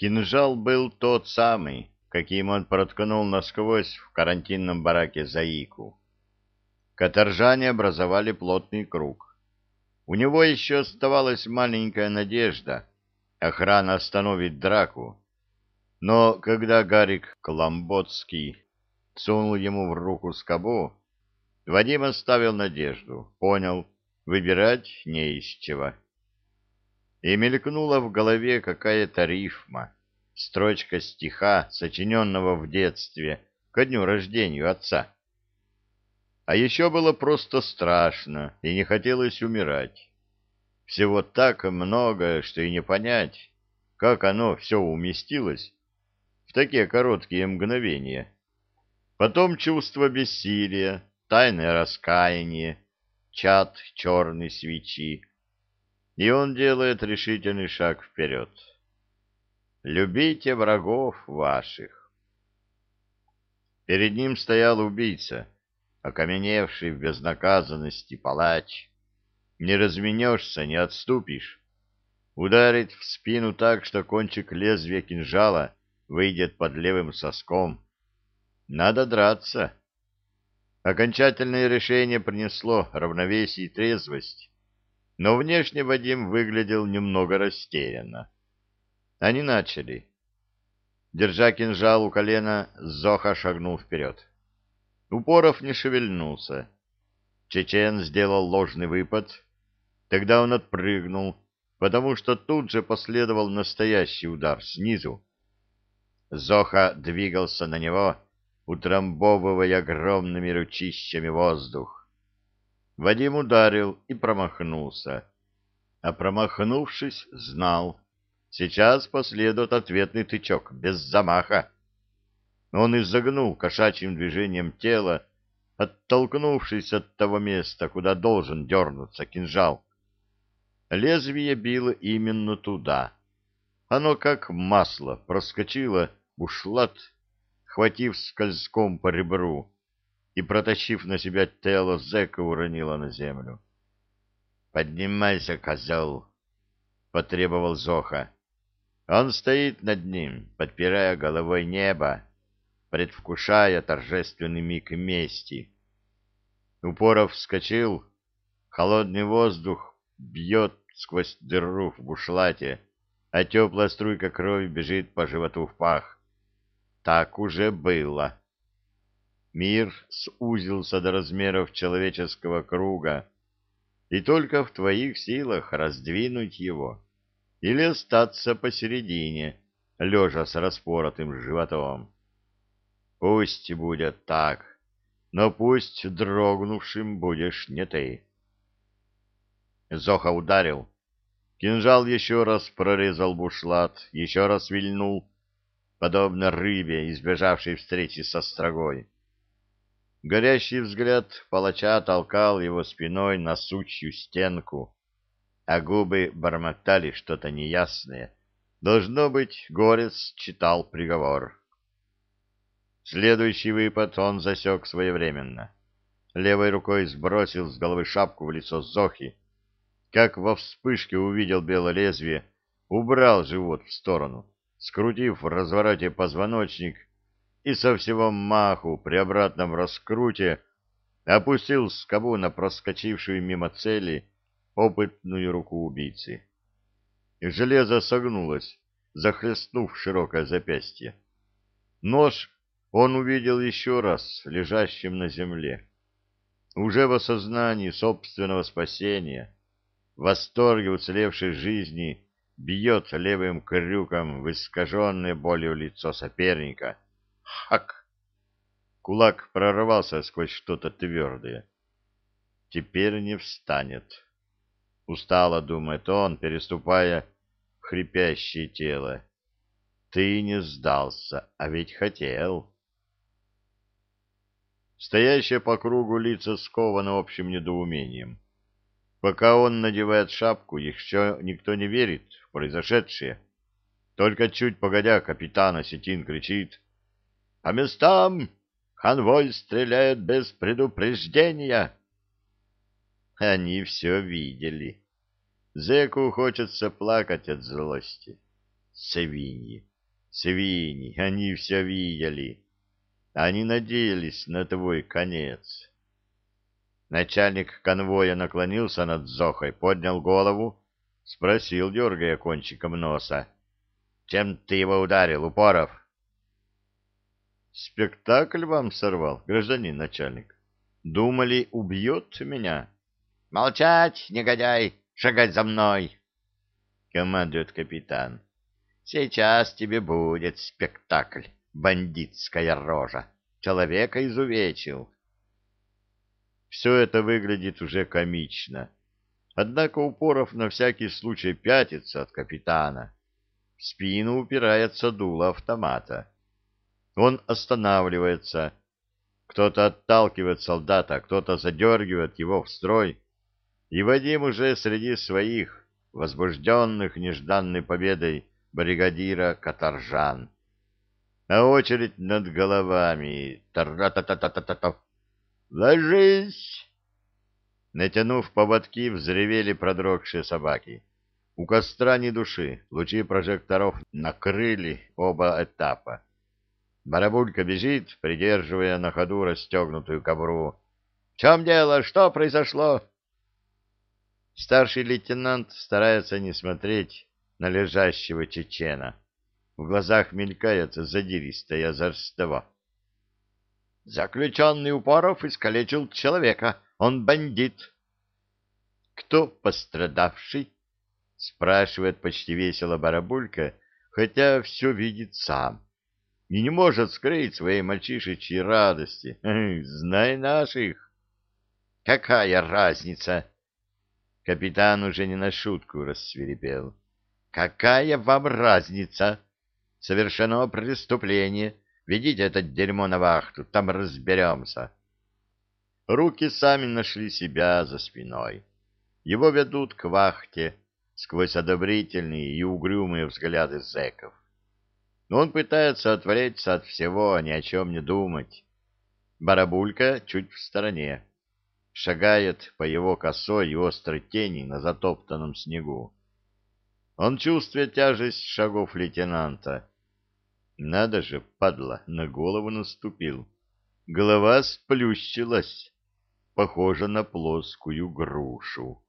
Кинжал был тот самый, каким он проткнул насквозь в карантинном бараке Заику. Каторжане образовали плотный круг. У него еще оставалась маленькая надежда. Охрана остановит драку. Но когда Гарик Кламботский сунул ему в руку скобу, Вадим оставил надежду, понял, выбирать не из чего. И мелькнула в голове какая-то рифма, строчка стиха, сочиненного в детстве ко дню рождения отца. А еще было просто страшно, и не хотелось умирать. Всего так много, что и не понять, как оно все уместилось в такие короткие мгновения. Потом чувство бессилия, тайное раскаяние, чад черной свечи, и он делает решительный шаг вперед. «Любите врагов ваших». Перед ним стоял убийца, окаменевший в безнаказанности палач. Не разменешься, не отступишь. Ударить в спину так, что кончик лезвия кинжала выйдет под левым соском. Надо драться. Окончательное решение принесло равновесие и трезвость, но внешне Вадим выглядел немного растерянно. Они начали. Держа кинжал у колена, Зоха шагнул вперед. Упоров не шевельнулся. Чечен сделал ложный выпад. Тогда он отпрыгнул, потому что тут же последовал настоящий удар снизу. Зоха двигался на него, утрамбовывая огромными ручищами воздух. Вадим ударил и промахнулся. А промахнувшись, знал. Сейчас последует ответный тычок, без замаха. Он изогнул кошачьим движением тела, оттолкнувшись от того места, куда должен дернуться кинжал. Лезвие било именно туда. Оно как масло проскочило бушлат хватив скользком по ребру и, протащив на себя тело, зэка уронила на землю. «Поднимайся, козел!» — потребовал Зоха. Он стоит над ним, подпирая головой небо, предвкушая торжественный миг мести. Упоров вскочил, холодный воздух бьет сквозь дыру в бушлате, а теплая струйка крови бежит по животу в пах. Так уже было. Мир сузился до размеров человеческого круга, и только в твоих силах раздвинуть его или остаться посередине, лежа с распоротым животом. Пусть будет так, но пусть дрогнувшим будешь не ты. Зоха ударил. Кинжал еще раз прорезал бушлат, еще раз вильнул, подобно рыбе, избежавшей встречи со строгой. Горящий взгляд палача толкал его спиной на сучью стенку, а губы бормотали что-то неясное. Должно быть, горец читал приговор. Следующий выпад он засек своевременно. Левой рукой сбросил с головы шапку в лицо Зохи. Как во вспышке увидел белое лезвие, убрал живот в сторону скрутив в развороте позвоночник и со всего маху при обратном раскруте опустил скобу на проскочившую мимо цели опытную руку убийцы. Железо согнулось, захлестнув широкое запястье. Нож он увидел еще раз лежащим на земле. Уже в осознании собственного спасения, в восторге уцелевшей жизни, бьет левым крюком в искаженное болью лицо соперника. Хак! Кулак прорвался сквозь что-то твердое. Теперь не встанет. Устало думает он, переступая в хрипящее тело. Ты не сдался, а ведь хотел. Стоящие по кругу лица скованы общим недоумением. Пока он надевает шапку, еще никто не верит в произошедшее. Только чуть погодя, капитан Осетин кричит «По местам! Конвой стреляет без предупреждения!» Они все видели. Зеку хочется плакать от злости. Свиньи, свиньи, они все видели. Они надеялись на твой конец. Начальник конвоя наклонился над Зохой, поднял голову, спросил, дергая кончиком носа. — Чем ты его ударил, Упоров? — Спектакль вам сорвал, гражданин начальник. Думали, убьет меня? — Молчать, негодяй, шагать за мной! — командует капитан. — Сейчас тебе будет спектакль, бандитская рожа. Человека изувечил. Все это выглядит уже комично. Однако Упоров на всякий случай пятится от капитана. В спину упирается дуло автомата. Он останавливается. Кто-то отталкивает солдата, кто-то задергивает его в строй. И Вадим уже среди своих, возбужденных нежданной победой бригадира Каторжан. А очередь над головами. Тара-та-та-та-та-та. «Ложись!» Натянув поводки, взревели продрогшие собаки. У костра ни души, лучи прожекторов накрыли оба этапа. Барабулька бежит, придерживая на ходу расстегнутую ковру. — В чем дело? Что произошло? Старший лейтенант старается не смотреть на лежащего чечена. В глазах мелькает задиристое озорство. Заключенный Упоров искалечил человека. Он бандит. Кто пострадавший? Спрашивает почти весело Барабулька, хотя все видит сам. И не может скрыть своей мальчишечьей радости. Знай наших. Какая разница? Капитан уже не на шутку рассверепел. Какая вам разница? Совершено преступление Ведите это дерьмо на вахту, там разберемся. Руки сами нашли себя за спиной. Его ведут к вахте сквозь одобрительные и угрюмые взгляды зэков. Но он пытается отвлечься от всего, ни о чем не думать. Барабулька чуть в стороне. Шагает по его косой и острой тени на затоптанном снегу. Он чувствует тяжесть шагов лейтенанта надо же, падла, на голову наступил. Голова сплющилась, похожа на плоскую грушу.